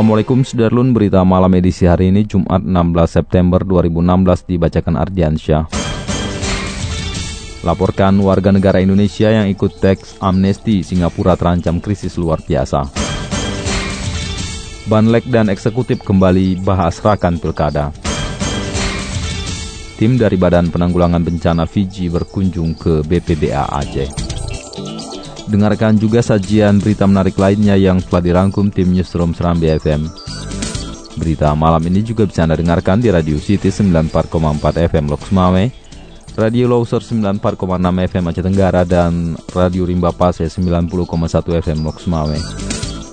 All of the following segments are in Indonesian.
Assalamualaikum Sudarlun, berita malam edisi hari ini Jumat 16 September 2016 dibacakan Ardiansyah. Laporkan warga negara Indonesia yang ikut teks amnesti Singapura terancam krisis luar biasa. Banlek dan eksekutif kembali bahas rakan pilkada. Tim dari Badan Penanggulangan Bencana Fiji berkunjung ke BPBA Aceh. Dengarkan juga sajian berita menarik lainnya yang telah dirangkum tim Newsroom Serambi FM. Berita malam ini juga bisa Anda dengarkan di Radio City 94,4 FM Lok Sumawe, Radio Loser 94,6 FM Aceh Tenggara, dan Radio Rimba Pase 90,1 FM Lok Sumawe.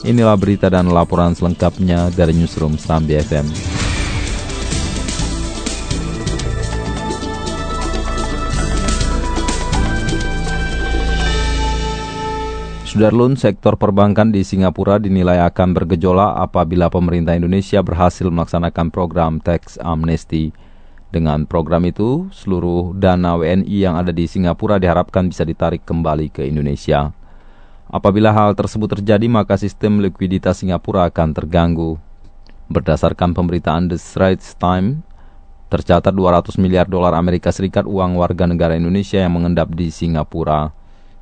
Inilah berita dan laporan selengkapnya dari Newsroom Serambi FM. Sudarlun, sektor perbankan di Singapura dinilai akan bergejolak apabila pemerintah Indonesia berhasil melaksanakan program tax amnesty. Dengan program itu, seluruh dana WNI yang ada di Singapura diharapkan bisa ditarik kembali ke Indonesia. Apabila hal tersebut terjadi, maka sistem likuiditas Singapura akan terganggu. Berdasarkan pemberitaan The Straits Times, tercatat 200 miliar dolar Amerika Serikat uang warga negara Indonesia yang mengendap di Singapura.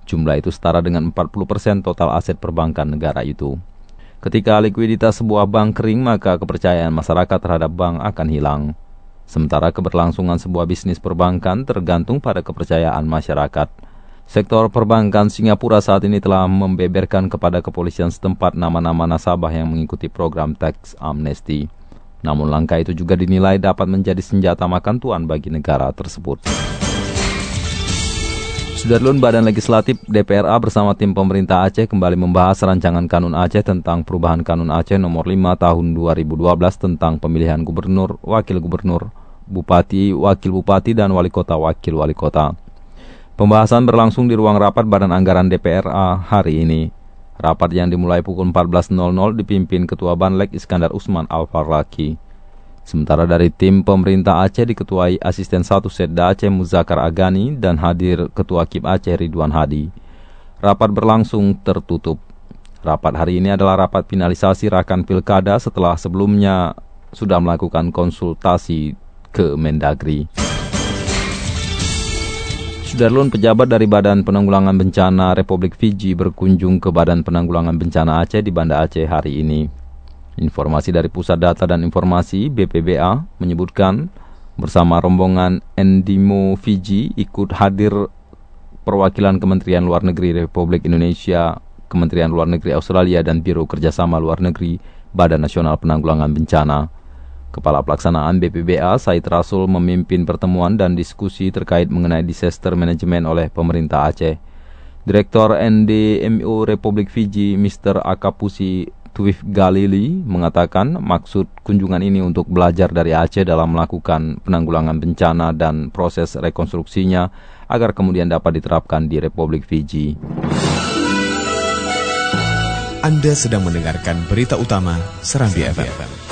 Jumlah itu setara dengan 40% total aset perbankan negara itu. Ketika likuiditas sebuah bank kering, maka kepercayaan masyarakat terhadap bank akan hilang. Sementara keberlangsungan sebuah bisnis perbankan tergantung pada kepercayaan masyarakat. Sektor perbankan Singapura saat ini telah membeberkan kepada kepolisian setempat nama-nama nasabah yang mengikuti program tax amnesty. Namun langkah itu juga dinilai dapat menjadi senjata makan tuan bagi negara tersebut. Sudarlun Badan Legislatif DPRA bersama tim pemerintah Aceh kembali membahas rancangan Kanun Aceh tentang perubahan Kanun Aceh nomor 5 tahun 2012 tentang pemilihan gubernur, wakil gubernur, bupati, wakil bupati, dan wali kota wakil wali kota. Pembahasan berlangsung di ruang rapat Badan Anggaran DPRA hari ini. Rapat yang dimulai pukul 14.00 dipimpin Ketua Banlek Iskandar Usman Al-Farlaki. Sementara dari tim pemerintah Aceh diketuai asisten satu Setda Aceh Muzakar Agani dan hadir Ketua KIP Aceh Ridwan Hadi. Rapat berlangsung tertutup. Rapat hari ini adalah rapat finalisasi rakan pilkada setelah sebelumnya sudah melakukan konsultasi ke Mendagri. Sudarlun pejabat dari Badan Penanggulangan Bencana Republik Fiji berkunjung ke Badan Penanggulangan Bencana Aceh di Banda Aceh hari ini. Informasi dari Pusat Data dan Informasi BPBA menyebutkan bersama rombongan Endimo Fiji ikut hadir perwakilan Kementerian Luar Negeri Republik Indonesia, Kementerian Luar Negeri Australia dan Biro Kerjasama Luar Negeri Badan Nasional Penanggulangan Bencana. Kepala Pelaksanaan BPBA Said Rasul memimpin pertemuan dan diskusi terkait mengenai disaster management oleh pemerintah Aceh. Direktur NDMO Republik Fiji Mr. Akapusi Twif Galili mengatakan maksud kunjungan ini untuk belajar dari Aceh dalam melakukan penanggulangan bencana dan proses rekonstruksinya agar kemudian dapat diterapkan di Republik Fiji. Anda sedang mendengarkan berita utama Serambi FM.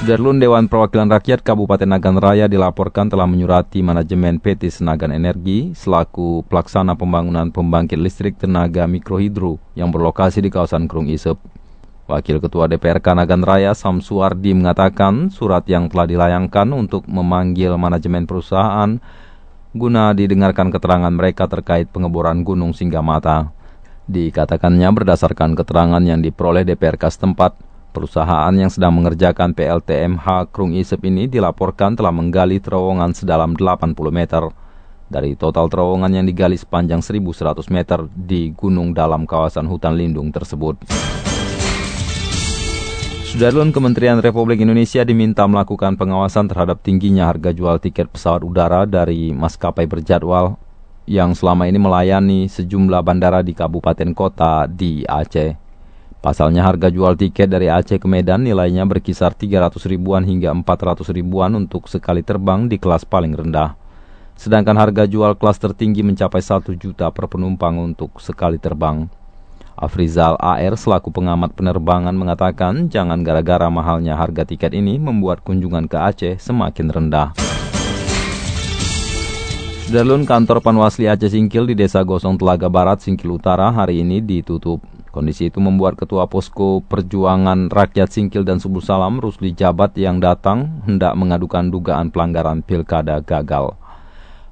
Sudarlun Dewan Perwakilan Rakyat Kabupaten Nagan Raya dilaporkan telah menyurati manajemen PT Senagan Energi selaku pelaksana pembangunan pembangkit listrik tenaga mikrohidro yang berlokasi di kawasan Krung Isep. Wakil Ketua DPRK Nagan Raya Samsuardi mengatakan surat yang telah dilayangkan untuk memanggil manajemen perusahaan guna didengarkan keterangan mereka terkait pengeboran Gunung Singgamata. Dikatakannya berdasarkan keterangan yang diperoleh DPRK setempat, Perusahaan yang sedang mengerjakan PLTMH Krung Isep ini dilaporkan telah menggali terowongan sedalam 80 meter. Dari total terowongan yang digali sepanjang 1100 meter di gunung dalam kawasan hutan lindung tersebut. Sudarlun Kementerian Republik Indonesia diminta melakukan pengawasan terhadap tingginya harga jual tiket pesawat udara dari maskapai berjadwal yang selama ini melayani sejumlah bandara di kabupaten kota di Aceh. Pasalnya harga jual tiket dari Aceh ke Medan nilainya berkisar 300 ribuan hingga 400 ribuan untuk sekali terbang di kelas paling rendah. Sedangkan harga jual kelas tertinggi mencapai 1 juta per penumpang untuk sekali terbang. Afrizal AR selaku pengamat penerbangan mengatakan jangan gara-gara mahalnya harga tiket ini membuat kunjungan ke Aceh semakin rendah. Sudarlun kantor Panwasli Aceh Singkil di Desa Gosong Telaga Barat, Singkil Utara hari ini ditutup. Kondisi itu membuat Ketua Posko Perjuangan Rakyat Singkil dan Subul Salam, Rusli Jabat yang datang hendak mengadukan dugaan pelanggaran pilkada gagal.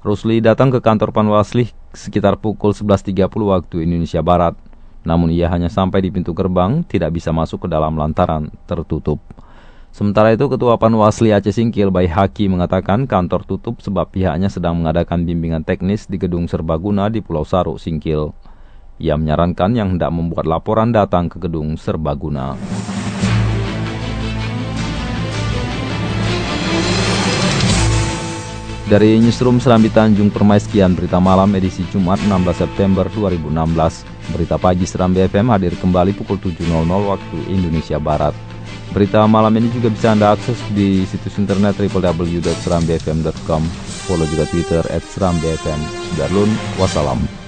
Rusli datang ke kantor Panwasli sekitar pukul 11.30 waktu Indonesia Barat. Namun ia hanya sampai di pintu gerbang, tidak bisa masuk ke dalam lantaran tertutup. Sementara itu, Ketua Panwasli Aceh Singkil, Bayi Haki, mengatakan kantor tutup sebab pihaknya sedang mengadakan bimbingan teknis di gedung serbaguna di Pulau Saruk, Singkil. Ia menyarankan yang hendak membuat laporan datang ke gedung serbaguna. Dari Newsroom Serambi Tanjung Permai sekian berita malam edisi Jumat 16 September 2016. Berita pagi Serambi FM hadir kembali pukul 7.00 waktu Indonesia Barat. Berita malam ini juga bisa Anda akses di situs internet www.serambifm.com. Follow juga Twitter at Serambi FM. Sudarlun, wassalam.